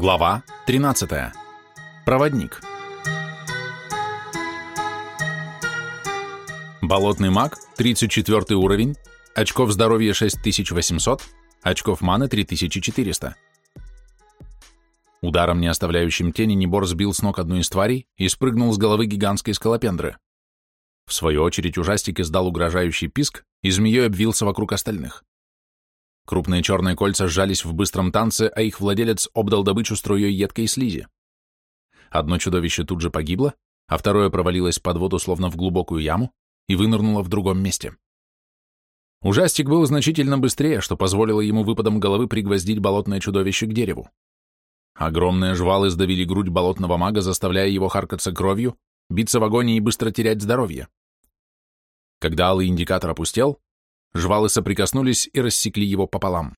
Глава 13. Проводник. Болотный маг, 34 уровень, очков здоровья 6800, очков маны 3400. Ударом, не оставляющим тени, Небор сбил с ног одну из тварей и спрыгнул с головы гигантской скалопендры. В свою очередь ужастик издал угрожающий писк и змеей обвился вокруг остальных. Крупные черные кольца сжались в быстром танце, а их владелец обдал добычу струей едкой слизи. Одно чудовище тут же погибло, а второе провалилось под воду словно в глубокую яму и вынырнуло в другом месте. Ужастик был значительно быстрее, что позволило ему выпадом головы пригвоздить болотное чудовище к дереву. Огромные жвалы сдавили грудь болотного мага, заставляя его харкаться кровью, биться в агонии и быстро терять здоровье. Когда алый индикатор опустел, Жвалы соприкоснулись и рассекли его пополам.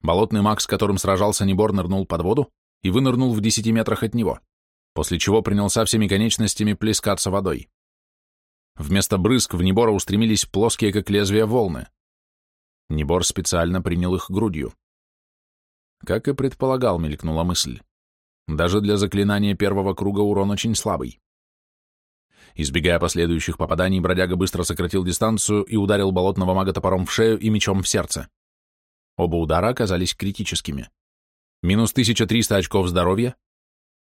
Болотный маг, с которым сражался Небор, нырнул под воду и вынырнул в десяти метрах от него, после чего принялся всеми конечностями плескаться водой. Вместо брызг в Небора устремились плоские, как лезвия, волны. Небор специально принял их грудью. Как и предполагал, мелькнула мысль. Даже для заклинания первого круга урон очень слабый. Избегая последующих попаданий, бродяга быстро сократил дистанцию и ударил болотного мага топором в шею и мечом в сердце. Оба удара оказались критическими. Минус 1300 очков здоровья,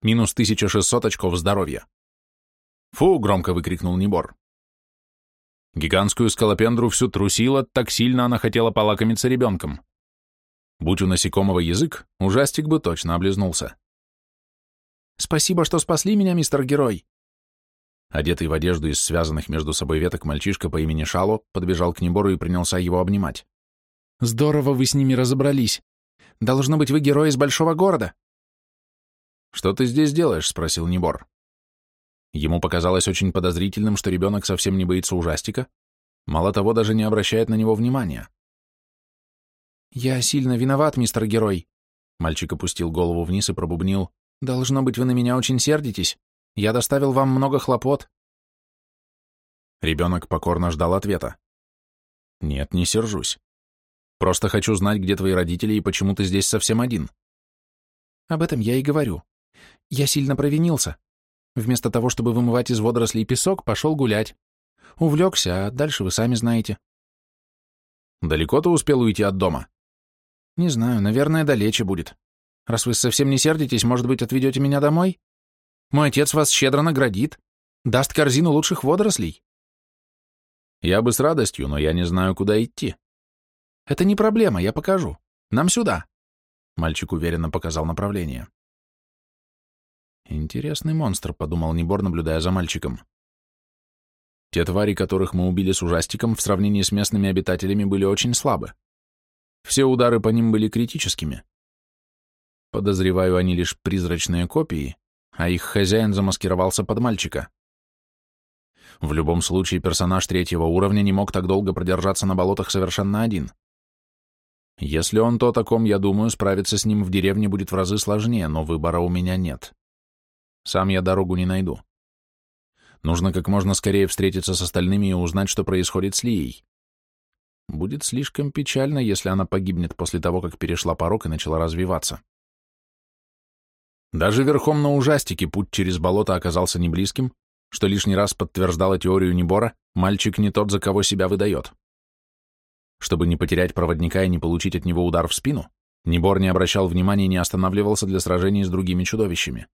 минус 1600 очков здоровья. «Фу!» — громко выкрикнул Небор. Гигантскую скалопендру всю трусило, так сильно она хотела полакомиться ребенком. Будь у насекомого язык, ужастик бы точно облизнулся. «Спасибо, что спасли меня, мистер Герой!» Одетый в одежду из связанных между собой веток мальчишка по имени Шало подбежал к Небору и принялся его обнимать. «Здорово вы с ними разобрались. Должно быть, вы герой из большого города». «Что ты здесь делаешь?» — спросил Небор. Ему показалось очень подозрительным, что ребенок совсем не боится ужастика, мало того, даже не обращает на него внимания. «Я сильно виноват, мистер Герой», — мальчик опустил голову вниз и пробубнил. «Должно быть, вы на меня очень сердитесь». Я доставил вам много хлопот. Ребенок покорно ждал ответа. Нет, не сержусь. Просто хочу знать, где твои родители и почему ты здесь совсем один. Об этом я и говорю. Я сильно провинился. Вместо того, чтобы вымывать из водорослей песок, пошел гулять. Увлекся, а дальше вы сами знаете. Далеко ты успел уйти от дома? Не знаю, наверное, далече будет. Раз вы совсем не сердитесь, может быть, отведете меня домой? Мой отец вас щедро наградит, даст корзину лучших водорослей. Я бы с радостью, но я не знаю, куда идти. Это не проблема, я покажу. Нам сюда. Мальчик уверенно показал направление. Интересный монстр, подумал Небор, наблюдая за мальчиком. Те твари, которых мы убили с ужастиком, в сравнении с местными обитателями были очень слабы. Все удары по ним были критическими. Подозреваю, они лишь призрачные копии, а их хозяин замаскировался под мальчика. В любом случае, персонаж третьего уровня не мог так долго продержаться на болотах совершенно один. Если он то таком, я думаю, справиться с ним в деревне будет в разы сложнее, но выбора у меня нет. Сам я дорогу не найду. Нужно как можно скорее встретиться с остальными и узнать, что происходит с Лией. Будет слишком печально, если она погибнет после того, как перешла порог и начала развиваться. Даже верхом на ужастике путь через болото оказался не близким, что лишний раз подтверждало теорию Небора, мальчик не тот, за кого себя выдает. Чтобы не потерять проводника и не получить от него удар в спину, Небор не обращал внимания и не останавливался для сражений с другими чудовищами.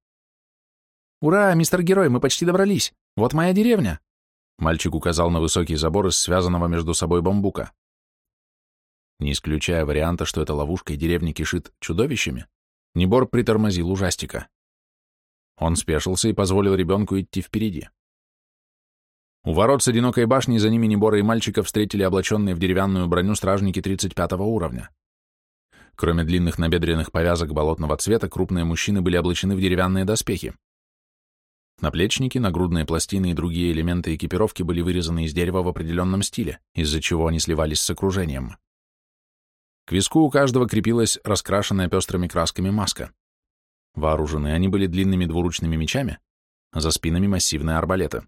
«Ура, мистер Герой, мы почти добрались! Вот моя деревня!» Мальчик указал на высокий забор из связанного между собой бамбука. Не исключая варианта, что эта ловушка и деревня кишит чудовищами, Небор притормозил ужастика. Он спешился и позволил ребенку идти впереди. У ворот с одинокой башни за ними Небора и мальчика встретили облаченные в деревянную броню стражники 35 уровня. Кроме длинных набедренных повязок болотного цвета, крупные мужчины были облачены в деревянные доспехи. Наплечники, нагрудные пластины и другие элементы экипировки были вырезаны из дерева в определенном стиле, из-за чего они сливались с окружением. К виску у каждого крепилась раскрашенная пестрыми красками маска. Вооружены они были длинными двуручными мечами, а за спинами массивные арбалеты.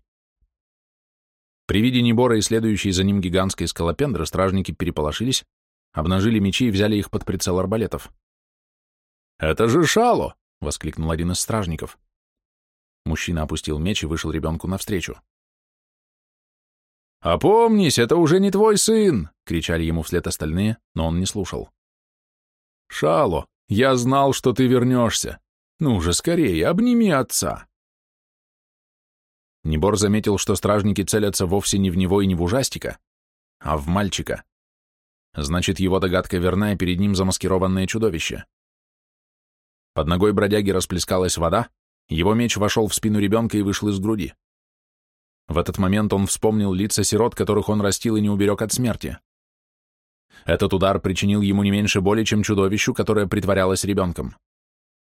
При виде Небора и следующей за ним гигантской скалопендры стражники переполошились, обнажили мечи и взяли их под прицел арбалетов. «Это же Шало!» — воскликнул один из стражников. Мужчина опустил меч и вышел ребенку навстречу. «Опомнись, это уже не твой сын!» — кричали ему вслед остальные, но он не слушал. «Шало, я знал, что ты вернешься. Ну же, скорее, обними отца!» Небор заметил, что стражники целятся вовсе не в него и не в ужастика, а в мальчика. Значит, его догадка верна, и перед ним замаскированное чудовище. Под ногой бродяги расплескалась вода, его меч вошел в спину ребенка и вышел из груди. В этот момент он вспомнил лица сирот, которых он растил и не уберег от смерти. Этот удар причинил ему не меньше боли, чем чудовищу, которое притворялось ребенком.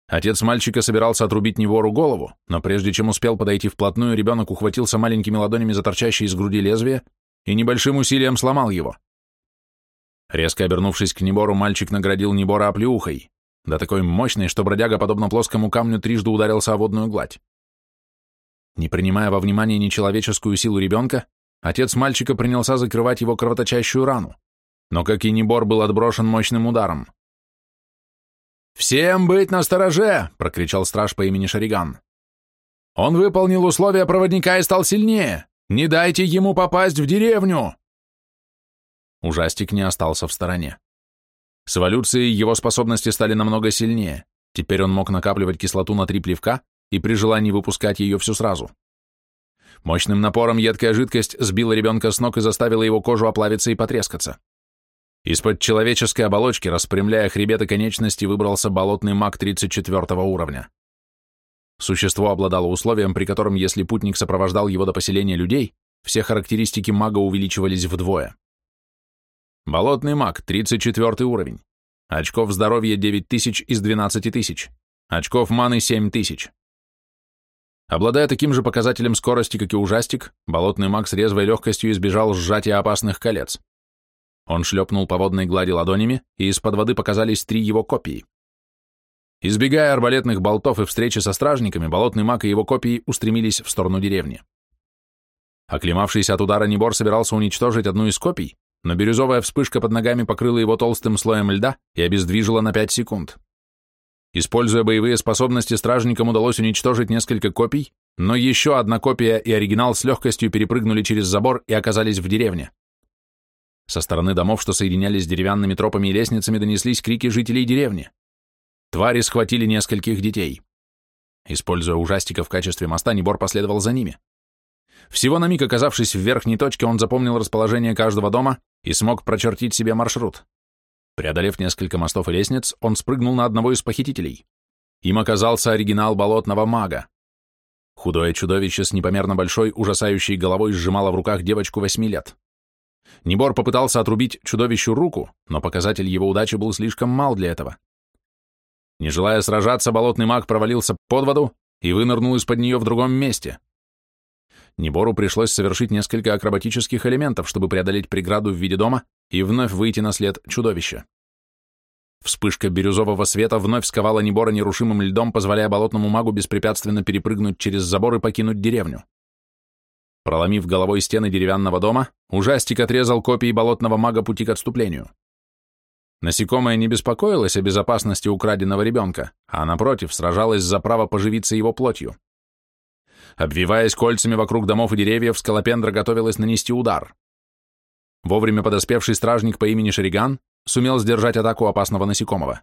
Отец мальчика собирался отрубить Невору голову, но прежде чем успел подойти вплотную, ребенок ухватился маленькими ладонями за торчащее из груди лезвие и небольшим усилием сломал его. Резко обернувшись к Небору, мальчик наградил Небора оплеухой, да такой мощной, что бродяга, подобно плоскому камню, трижды ударился о водную гладь. Не принимая во внимание нечеловеческую силу ребенка, отец мальчика принялся закрывать его кровоточащую рану, но, как и Небор, был отброшен мощным ударом. «Всем быть настороже!» — прокричал страж по имени Шариган. «Он выполнил условия проводника и стал сильнее! Не дайте ему попасть в деревню!» Ужастик не остался в стороне. С эволюцией его способности стали намного сильнее. Теперь он мог накапливать кислоту на три плевка и при желании выпускать ее всю сразу. Мощным напором едкая жидкость сбила ребенка с ног и заставила его кожу оплавиться и потрескаться. Из-под человеческой оболочки, распрямляя хребет и конечности, выбрался болотный маг 34 уровня. Существо обладало условием, при котором, если путник сопровождал его до поселения людей, все характеристики мага увеличивались вдвое. Болотный маг, 34 уровень. Очков здоровья 9000 из 12000. Очков маны 7000. Обладая таким же показателем скорости, как и ужастик, болотный маг с резвой легкостью избежал сжатия опасных колец. Он шлепнул по водной глади ладонями, и из-под воды показались три его копии. Избегая арбалетных болтов и встречи со стражниками, болотный маг и его копии устремились в сторону деревни. Оклемавшийся от удара Небор собирался уничтожить одну из копий, но бирюзовая вспышка под ногами покрыла его толстым слоем льда и обездвижила на 5 секунд. Используя боевые способности, стражникам удалось уничтожить несколько копий, но еще одна копия и оригинал с легкостью перепрыгнули через забор и оказались в деревне. Со стороны домов, что соединялись с деревянными тропами и лестницами, донеслись крики жителей деревни. Твари схватили нескольких детей. Используя ужастика в качестве моста, Небор последовал за ними. Всего на миг оказавшись в верхней точке, он запомнил расположение каждого дома и смог прочертить себе маршрут. Преодолев несколько мостов и лестниц, он спрыгнул на одного из похитителей. Им оказался оригинал болотного мага. Худое чудовище с непомерно большой, ужасающей головой сжимало в руках девочку восьми лет. Небор попытался отрубить чудовищу руку, но показатель его удачи был слишком мал для этого. Не желая сражаться, болотный маг провалился под воду и вынырнул из-под нее в другом месте. Небору пришлось совершить несколько акробатических элементов, чтобы преодолеть преграду в виде дома и вновь выйти на след чудовища. Вспышка бирюзового света вновь сковала Небора нерушимым льдом, позволяя болотному магу беспрепятственно перепрыгнуть через забор и покинуть деревню. Проломив головой стены деревянного дома, ужастик отрезал копии болотного мага пути к отступлению. Насекомое не беспокоилось о безопасности украденного ребенка, а напротив сражалось за право поживиться его плотью. Обвиваясь кольцами вокруг домов и деревьев, скалопендра готовилась нанести удар. Вовремя подоспевший стражник по имени Шериган сумел сдержать атаку опасного насекомого.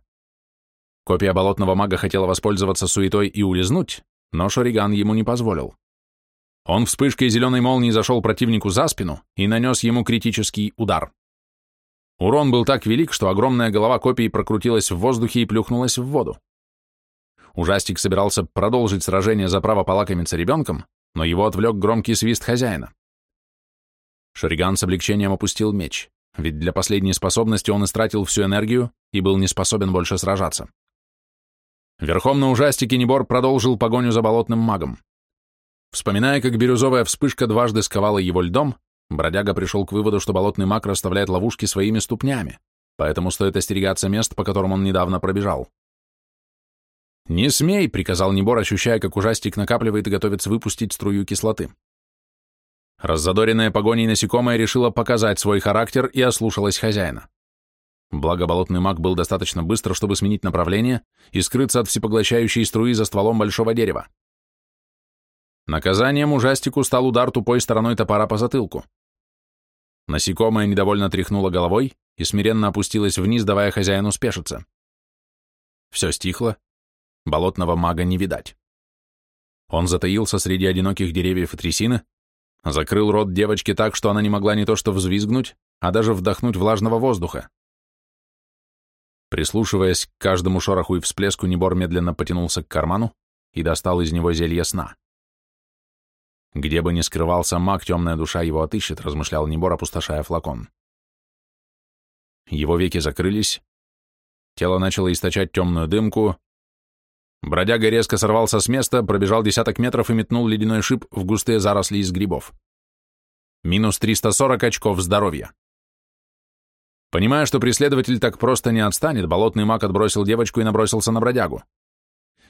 Копия болотного мага хотела воспользоваться суетой и улизнуть, но Шариган ему не позволил. Он вспышкой зеленой молнии зашел противнику за спину и нанес ему критический удар. Урон был так велик, что огромная голова копии прокрутилась в воздухе и плюхнулась в воду. Ужастик собирался продолжить сражение за право полакомиться ребенком, но его отвлек громкий свист хозяина. Шариган с облегчением опустил меч, ведь для последней способности он истратил всю энергию и был не способен больше сражаться. Верхом на ужастике Небор продолжил погоню за болотным магом. Вспоминая, как бирюзовая вспышка дважды сковала его льдом, бродяга пришел к выводу, что болотный маг расставляет ловушки своими ступнями, поэтому стоит остерегаться мест, по которым он недавно пробежал. «Не смей!» — приказал Небор, ощущая, как ужастик накапливает и готовится выпустить струю кислоты. Раззадоренная погоней насекомое решила показать свой характер и ослушалась хозяина. Благо, болотный маг был достаточно быстро, чтобы сменить направление и скрыться от всепоглощающей струи за стволом большого дерева. Наказанием ужастику стал удар тупой стороной топора по затылку. Насекомое недовольно тряхнуло головой и смиренно опустилось вниз, давая хозяину спешиться. Все стихло, болотного мага не видать. Он затаился среди одиноких деревьев и трясины, закрыл рот девочки так, что она не могла не то что взвизгнуть, а даже вдохнуть влажного воздуха. Прислушиваясь к каждому шороху и всплеску, Небор медленно потянулся к карману и достал из него зелье сна. Где бы ни скрывался маг, темная душа его отыщет, размышлял Небор, опустошая флакон. Его веки закрылись, тело начало источать темную дымку. Бродяга резко сорвался с места, пробежал десяток метров и метнул ледяной шип в густые заросли из грибов. Минус 340 очков здоровья. Понимая, что преследователь так просто не отстанет, болотный маг отбросил девочку и набросился на бродягу.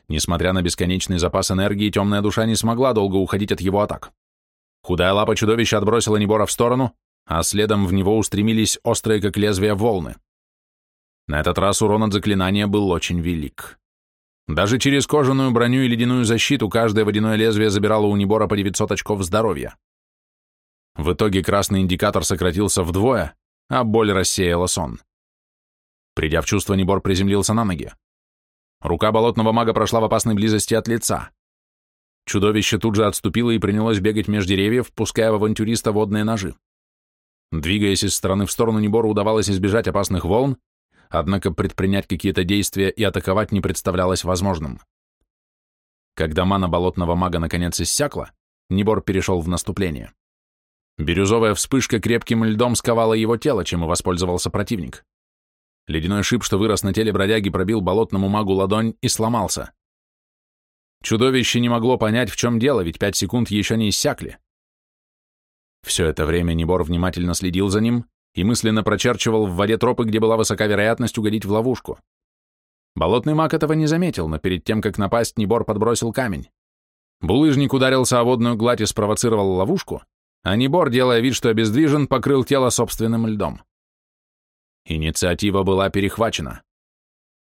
Несмотря на бесконечный запас энергии, темная душа не смогла долго уходить от его атак. Худая лапа чудовища отбросила Небора в сторону, а следом в него устремились острые, как лезвия, волны. На этот раз урон от заклинания был очень велик. Даже через кожаную броню и ледяную защиту каждое водяное лезвие забирало у Небора по 900 очков здоровья. В итоге красный индикатор сократился вдвое, а боль рассеяла сон. Придя в чувство, Небор приземлился на ноги. Рука болотного мага прошла в опасной близости от лица. Чудовище тут же отступило и принялось бегать меж деревьев, пуская в авантюриста водные ножи. Двигаясь из стороны в сторону, Небору удавалось избежать опасных волн, однако предпринять какие-то действия и атаковать не представлялось возможным. Когда мана болотного мага наконец иссякла, Небор перешел в наступление. Бирюзовая вспышка крепким льдом сковала его тело, чем и воспользовался противник. Ледяной шип, что вырос на теле бродяги, пробил болотному магу ладонь и сломался. Чудовище не могло понять, в чем дело, ведь пять секунд еще не иссякли. Все это время Небор внимательно следил за ним и мысленно прочерчивал в воде тропы, где была высока вероятность угодить в ловушку. Болотный маг этого не заметил, но перед тем, как напасть, Небор подбросил камень. Булыжник ударился о водную гладь и спровоцировал ловушку, а Небор, делая вид, что обездвижен, покрыл тело собственным льдом. Инициатива была перехвачена.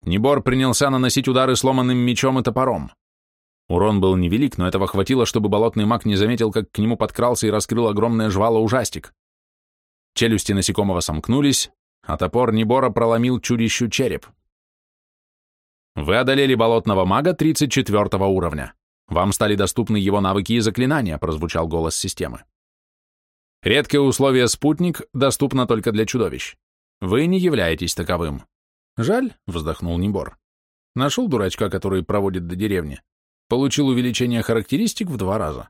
Небор принялся наносить удары сломанным мечом и топором. Урон был невелик, но этого хватило, чтобы болотный маг не заметил, как к нему подкрался и раскрыл огромное жвало ужастик. Челюсти насекомого сомкнулись, а топор Небора проломил чудищу череп. Вы одолели болотного мага 34 уровня. Вам стали доступны его навыки и заклинания, прозвучал голос системы. Редкое условие «спутник» доступно только для чудовищ. Вы не являетесь таковым. Жаль, вздохнул Небор. Нашел дурачка, который проводит до деревни. Получил увеличение характеристик в два раза.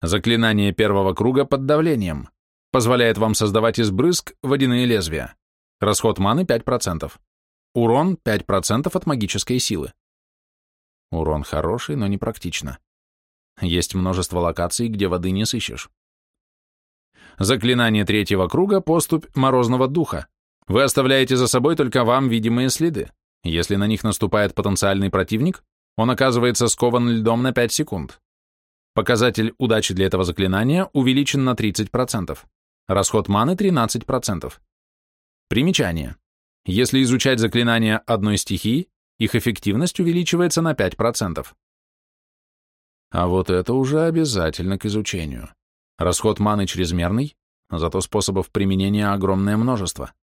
Заклинание первого круга под давлением. Позволяет вам создавать из брызг водяные лезвия. Расход маны 5%. Урон 5% от магической силы. Урон хороший, но не практично. Есть множество локаций, где воды не сыщешь. Заклинание третьего круга – поступь морозного духа. Вы оставляете за собой только вам видимые следы. Если на них наступает потенциальный противник, он оказывается скован льдом на 5 секунд. Показатель удачи для этого заклинания увеличен на 30%. Расход маны 13%. Примечание. Если изучать заклинания одной стихии, их эффективность увеличивается на 5%. А вот это уже обязательно к изучению. Расход маны чрезмерный, зато способов применения огромное множество.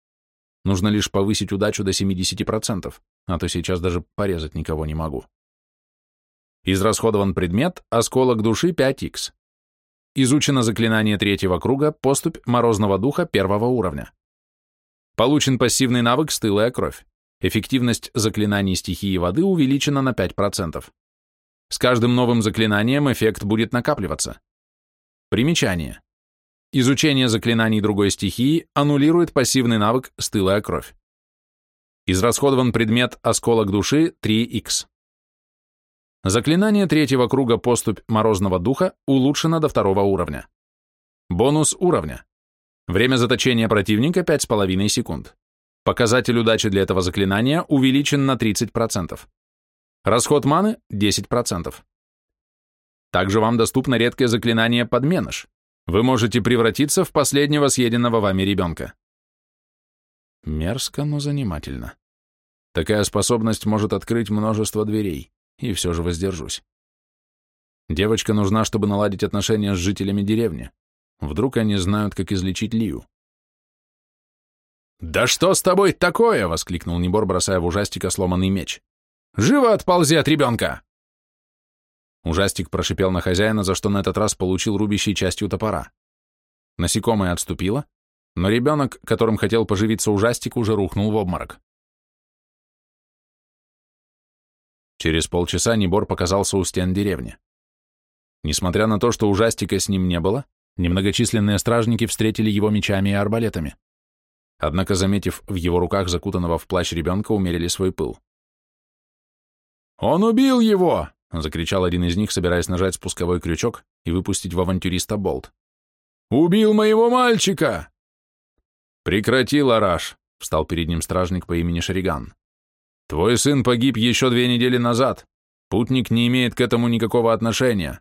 Нужно лишь повысить удачу до 70%, а то сейчас даже порезать никого не могу. Израсходован предмет «Осколок души 5х». Изучено заклинание третьего круга «Поступь морозного духа» первого уровня. Получен пассивный навык «Стылая кровь». Эффективность заклинаний стихии воды увеличена на 5%. С каждым новым заклинанием эффект будет накапливаться. Примечание. Изучение заклинаний другой стихии аннулирует пассивный навык «Стылая кровь». Израсходован предмет «Осколок души» 3х. Заклинание третьего круга «Поступь морозного духа» улучшено до второго уровня. Бонус уровня. Время заточения противника 5,5 секунд. Показатель удачи для этого заклинания увеличен на 30%. Расход маны 10%. Также вам доступно редкое заклинание «Подменыш». Вы можете превратиться в последнего съеденного вами ребенка. Мерзко, но занимательно. Такая способность может открыть множество дверей, и все же воздержусь. Девочка нужна, чтобы наладить отношения с жителями деревни. Вдруг они знают, как излечить Лию. «Да что с тобой такое?» — воскликнул Небор, бросая в ужастика сломанный меч. «Живо отползи от ребенка!» Ужастик прошипел на хозяина, за что на этот раз получил рубящей частью топора. Насекомое отступило, но ребенок, которым хотел поживиться ужастик, уже рухнул в обморок. Через полчаса Небор показался у стен деревни. Несмотря на то, что ужастика с ним не было, немногочисленные стражники встретили его мечами и арбалетами. Однако, заметив в его руках закутанного в плащ ребенка, умерили свой пыл. «Он убил его!» — закричал один из них, собираясь нажать спусковой крючок и выпустить в авантюриста болт. «Убил моего мальчика!» «Прекрати, Лараш!» — встал перед ним стражник по имени Шариган. Твой сын погиб еще две недели назад. Путник не имеет к этому никакого отношения.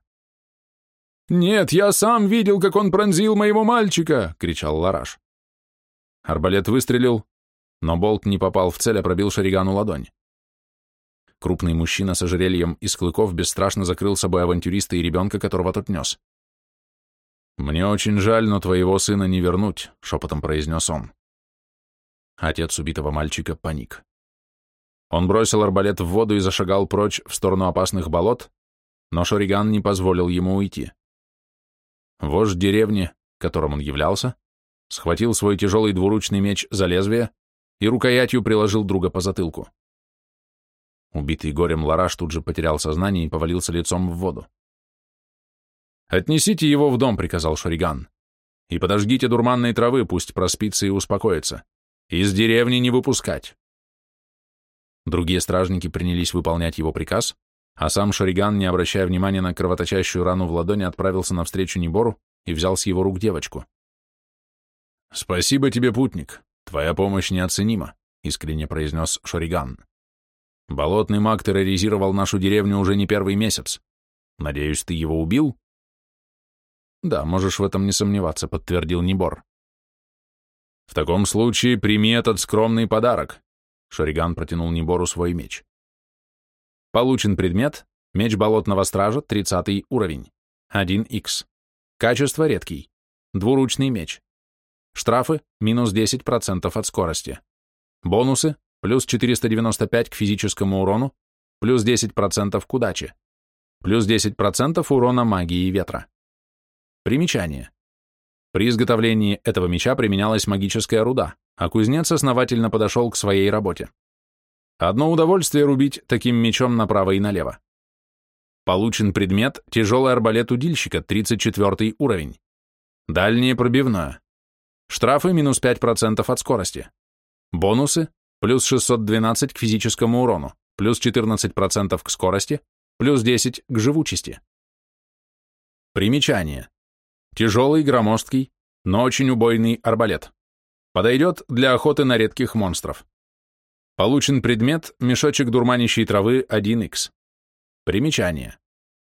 «Нет, я сам видел, как он пронзил моего мальчика!» — кричал Лараш. Арбалет выстрелил, но болт не попал в цель, а пробил Шаригану ладонь. Крупный мужчина с ожерельем из клыков бесстрашно закрыл собой авантюриста и ребенка, которого тот нес. «Мне очень жаль, но твоего сына не вернуть», — шепотом произнес он. Отец убитого мальчика паник. Он бросил арбалет в воду и зашагал прочь в сторону опасных болот, но Шориган не позволил ему уйти. Вождь деревни, которым он являлся, схватил свой тяжелый двуручный меч за лезвие и рукоятью приложил друга по затылку. Убитый горем Лараш тут же потерял сознание и повалился лицом в воду. «Отнесите его в дом», — приказал Шориган, — «и подожгите дурманной травы, пусть проспится и успокоится. Из деревни не выпускать». Другие стражники принялись выполнять его приказ, а сам Шариган, не обращая внимания на кровоточащую рану в ладони, отправился навстречу Небору и взял с его рук девочку. «Спасибо тебе, путник, твоя помощь неоценима», — искренне произнес Шариган. «Болотный маг терроризировал нашу деревню уже не первый месяц. Надеюсь, ты его убил?» «Да, можешь в этом не сомневаться», — подтвердил Небор. «В таком случае прими этот скромный подарок. Шариган протянул Небору свой меч. Получен предмет, меч болотного стража, 30 уровень, 1х. Качество редкий, двуручный меч. Штрафы, минус 10% от скорости. Бонусы, плюс 495 к физическому урону, плюс 10% к удаче, плюс 10% урона магии ветра. Примечание. При изготовлении этого меча применялась магическая руда, а кузнец основательно подошел к своей работе. Одно удовольствие рубить таким мечом направо и налево. Получен предмет тяжелый арбалет удильщика, 34 уровень. Дальнее пробивное. Штрафы минус 5% от скорости. Бонусы плюс 612 к физическому урону, плюс 14% к скорости, плюс 10 к живучести. Примечание. Тяжелый, громоздкий, но очень убойный арбалет. Подойдет для охоты на редких монстров. Получен предмет мешочек дурманящей травы 1х. Примечание.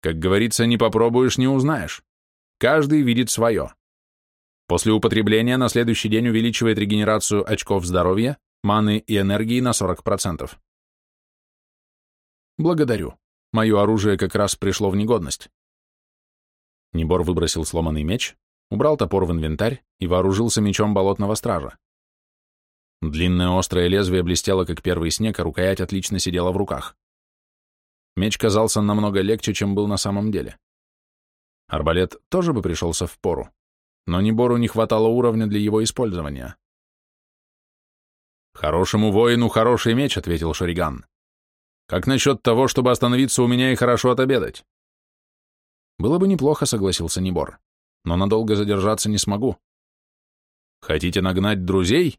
Как говорится, не попробуешь, не узнаешь. Каждый видит свое. После употребления на следующий день увеличивает регенерацию очков здоровья, маны и энергии на 40%. Благодарю. Мое оружие как раз пришло в негодность. Небор выбросил сломанный меч, убрал топор в инвентарь и вооружился мечом болотного стража. Длинное острое лезвие блестело, как первый снег, а рукоять отлично сидела в руках. Меч казался намного легче, чем был на самом деле. Арбалет тоже бы пришелся в пору, но Небору не хватало уровня для его использования. «Хорошему воину хороший меч», — ответил Шариган. «Как насчет того, чтобы остановиться у меня и хорошо отобедать?» «Было бы неплохо», — согласился Небор но надолго задержаться не смогу. Хотите нагнать друзей?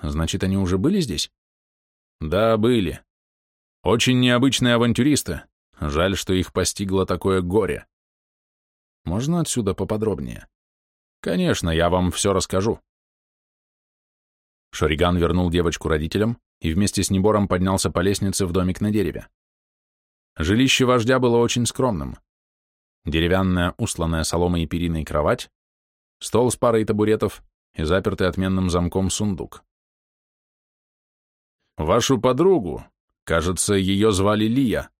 Значит, они уже были здесь? Да, были. Очень необычные авантюристы. Жаль, что их постигло такое горе. Можно отсюда поподробнее? Конечно, я вам все расскажу. Шориган вернул девочку родителям и вместе с Небором поднялся по лестнице в домик на дереве. Жилище вождя было очень скромным деревянная, усланная соломой и периной кровать, стол с парой табуретов и запертый отменным замком сундук. Вашу подругу, кажется, ее звали Лия,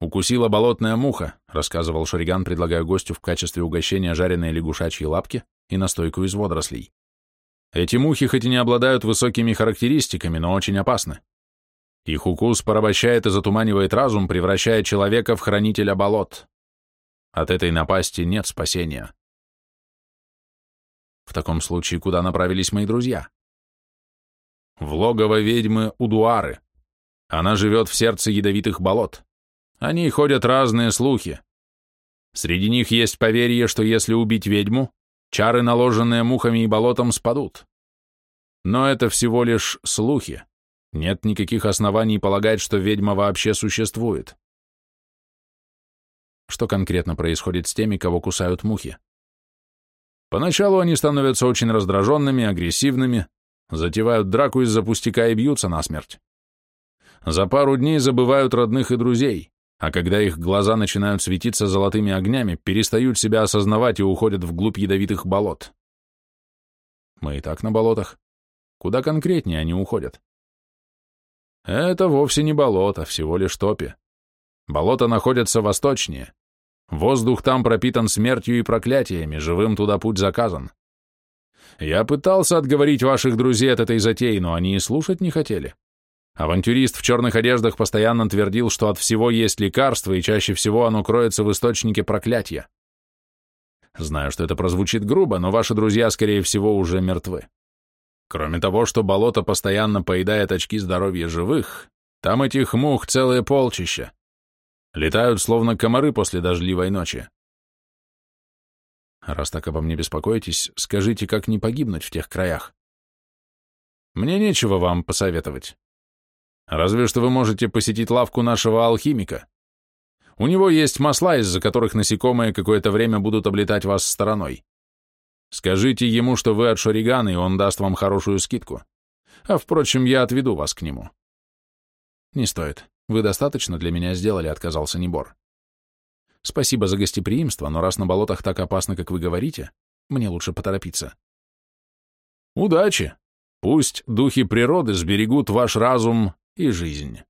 укусила болотная муха, рассказывал Шариган, предлагая гостю в качестве угощения жареные лягушачьи лапки и настойку из водорослей. Эти мухи хоть и не обладают высокими характеристиками, но очень опасны. Их укус порабощает и затуманивает разум, превращая человека в хранителя болот. От этой напасти нет спасения. В таком случае, куда направились мои друзья? В логово ведьмы Удуары. Она живет в сердце ядовитых болот. О ней ходят разные слухи. Среди них есть поверье, что если убить ведьму, чары, наложенные мухами и болотом, спадут. Но это всего лишь слухи. Нет никаких оснований полагать, что ведьма вообще существует. Что конкретно происходит с теми, кого кусают мухи? Поначалу они становятся очень раздраженными, агрессивными, затевают драку из-за пустяка и бьются насмерть. За пару дней забывают родных и друзей, а когда их глаза начинают светиться золотыми огнями, перестают себя осознавать и уходят вглубь ядовитых болот. Мы и так на болотах. Куда конкретнее они уходят? Это вовсе не болото, всего лишь топи. Болото находится восточнее. Воздух там пропитан смертью и проклятиями, живым туда путь заказан. Я пытался отговорить ваших друзей от этой затеи, но они и слушать не хотели. Авантюрист в черных одеждах постоянно твердил, что от всего есть лекарство, и чаще всего оно кроется в источнике проклятия. Знаю, что это прозвучит грубо, но ваши друзья, скорее всего, уже мертвы. Кроме того, что болото постоянно поедает очки здоровья живых, там этих мух целое полчища. Летают, словно комары после дождливой ночи. Раз так обо мне беспокоитесь, скажите, как не погибнуть в тех краях? Мне нечего вам посоветовать. Разве что вы можете посетить лавку нашего алхимика. У него есть масла, из-за которых насекомые какое-то время будут облетать вас стороной. Скажите ему, что вы от Шоригана, и он даст вам хорошую скидку. А, впрочем, я отведу вас к нему. Не стоит. Вы достаточно для меня сделали, отказался Небор. Спасибо за гостеприимство, но раз на болотах так опасно, как вы говорите, мне лучше поторопиться. Удачи! Пусть духи природы сберегут ваш разум и жизнь.